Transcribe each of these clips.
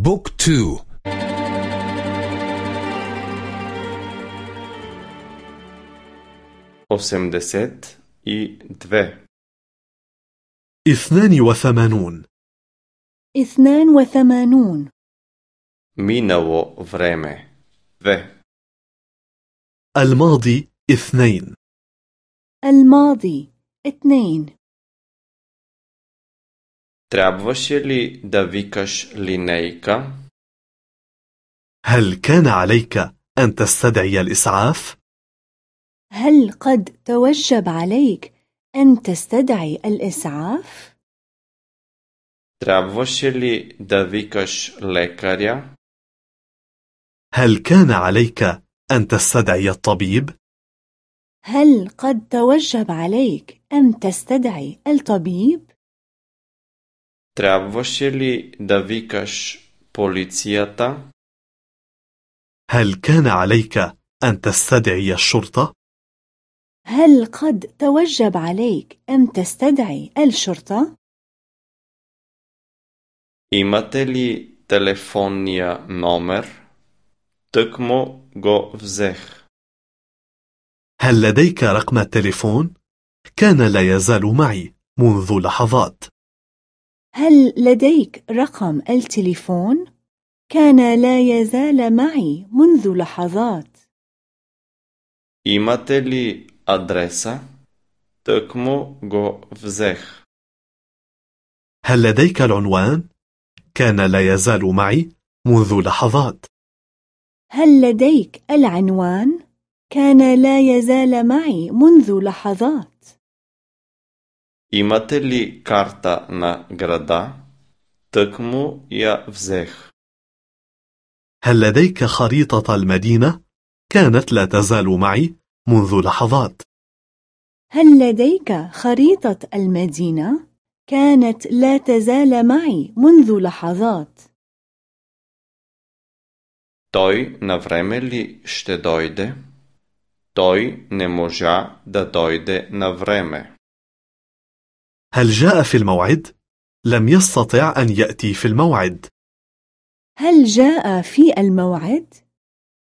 book two. осемдесет и две اثنان وثمانون. اثنان وثمانون. минало време две الماضي اثنين. الماضي اثنين. Трябваше ли да викаш линейка? هل كان عليك أن تستدعي الإسعاف؟ هل قد توجب عليك أن تستدعي الإسعاف؟ Трябваше ли да викаш лекаря? هل كان عليك أن تستدعي الطبيب؟ هل قد توجب عليك أن تستدعي الطبيب؟ Трябваше ли да викаш полицията? هل كان عليك أن تستدعي الشرطة؟ هل قد توجب عليك أن تستدعي الشرطة؟ Имате ли телефонния номер? Тъкмо го взех. هل لديك رقم التليفون؟ كان لا يزال معي منذ لحظات هل لديك رقم التليفون؟ كان لا يزال معي منذ لحظات Имате ли адреса? Тъкмо го взех. هل لديك العنوان؟ كان لا يزال معي منذ لحظات هل لديك العنوان؟ كان لا يزال معي منذ لحظات Имате ли карта на града? Тъкмо я взех. هل لديك خريطة المدينة؟ كانت لا تزال معي منذ لحظات هل لديك خريطة المدينة؟ كانت لا تزال معي منذ لحظات Той на време ли ще дойде? Той не можа да дойде на време. هل جاء في الموعد؟ لم يستطع أن يأتي في الموعد هل جاء في الموعد؟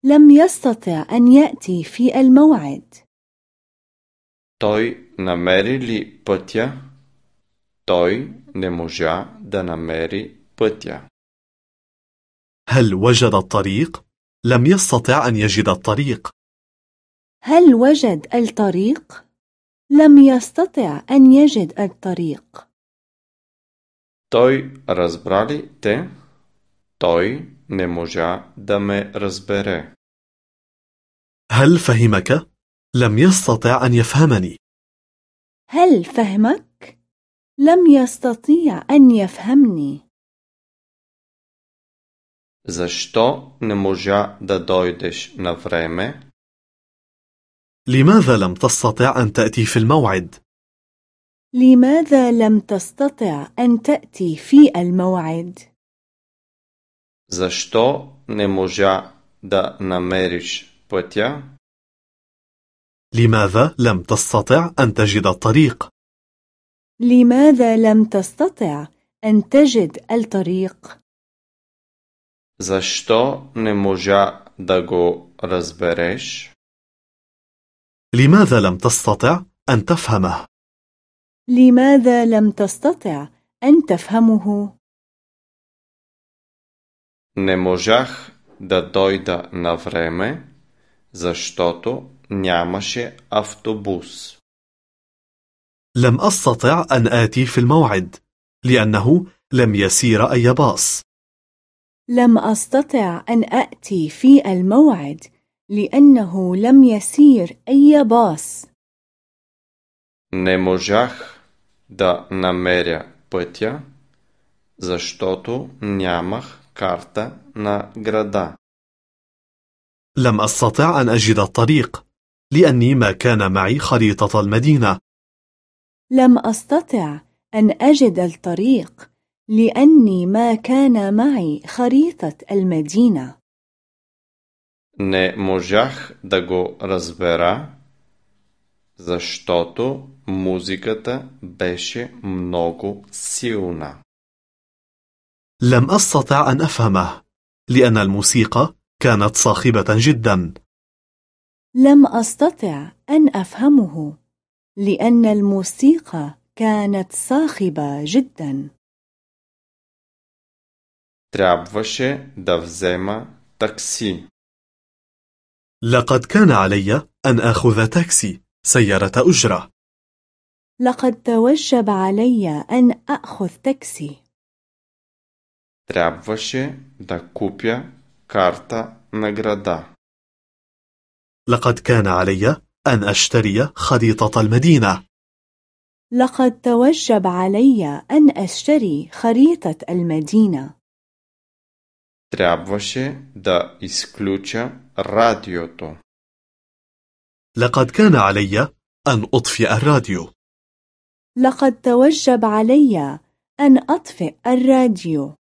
لم يستطع أن يأتي في الموعد Той намери ли пътя? Той не можа да намери пътя. هل وجد الطريق؟ لم يستطع أن يجد الطريق هل وجد الطريق؟ لم يستطع أن يجد الطريق Той разбра ли те? Той не можа да ме разбере. هل فهمك؟ لم يستطع أن يفهمني هل فهمك؟ لم يستطيع أن يفهمني Защо не можа да дойдеш на време? لماذا لم تستطع أن تأتي في الموعد؟ لماذا لم تستطع أن تأتي في الموعد؟ Защо не можа да намериш пътя? لماذا لم تستطع أن تجد الطريق؟ لماذا لم تستطع أن تجد الطريق؟ Защо не можа да го разбереш? لماذا لم تستطع أن تفهمه؟ لماذا لم تستطع أن تفهمه؟ Не можах да дойда на време, защото нямаше автобус. لم أستطع أن آتي في الموعد لأنه لم يسير أي باص لم أستطع أن أأتي في الموعد لأنه لم يسير أي باص Не можах да намеря пътя, защото нямах карта на града. لم أستطع أن أجد الطريق لأني ما كان معي خريطة المدينة لم أستطع أن أجد الطريق لأني ما كان معي خريطة المدينة Не можах да го разбера, защото музиката беше много силна. لم أستطع أن أفهمه لأن الموسيقى كانت صاخبة جدا لم أستطع أن أفهمه لأن الموسيقى كانت صاخبة جدا Трябваше да взема такси. لقد كان علي أن آخذ تاكسي سيارة أجرة لقد توجب علي أن أخذ تاكسي Трябваше да купя карта на града. لقد كان علي أن أشتري خريطة المدينة لقد توجب علي أن أشتري خريطة المدينة Трябваше да изключа الراديو تو. لقد كان علي أن أطفئ الراديو. لقد توجب علي أن أطفئ الراديو.